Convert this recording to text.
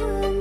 you